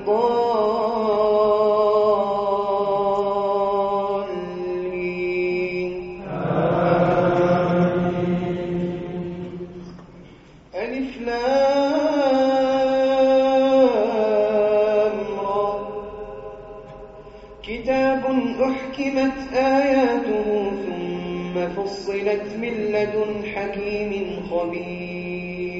الضالين. ألف كتاب أحكمت آياته ثم فصلت من لدن حكيم خبير.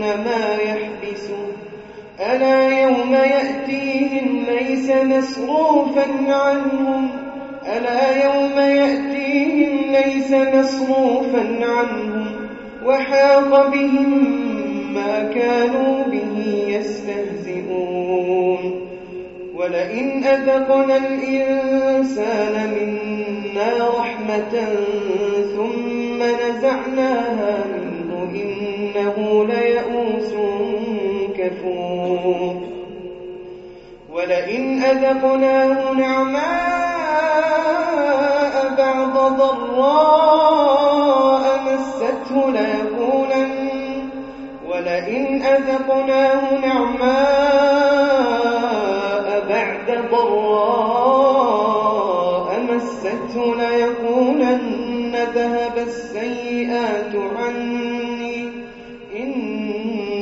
ما يحبسه ألا يوم يأتيهم ليس مصروفا عنهم ألا يوم يأتيهم ليس مصروفا عنهم وحاق بهم ما كانوا به يستهزئون ولئن أذقنا الإنسان منا رحمة ثم نزعناها منه إنه ليئوس كفور ولئن أذقناه نعماء بعد ضراء مسته ليقولن ولئن أذقناه نعماء بعد ضراء مسته ليقولن ذهب السيئات عني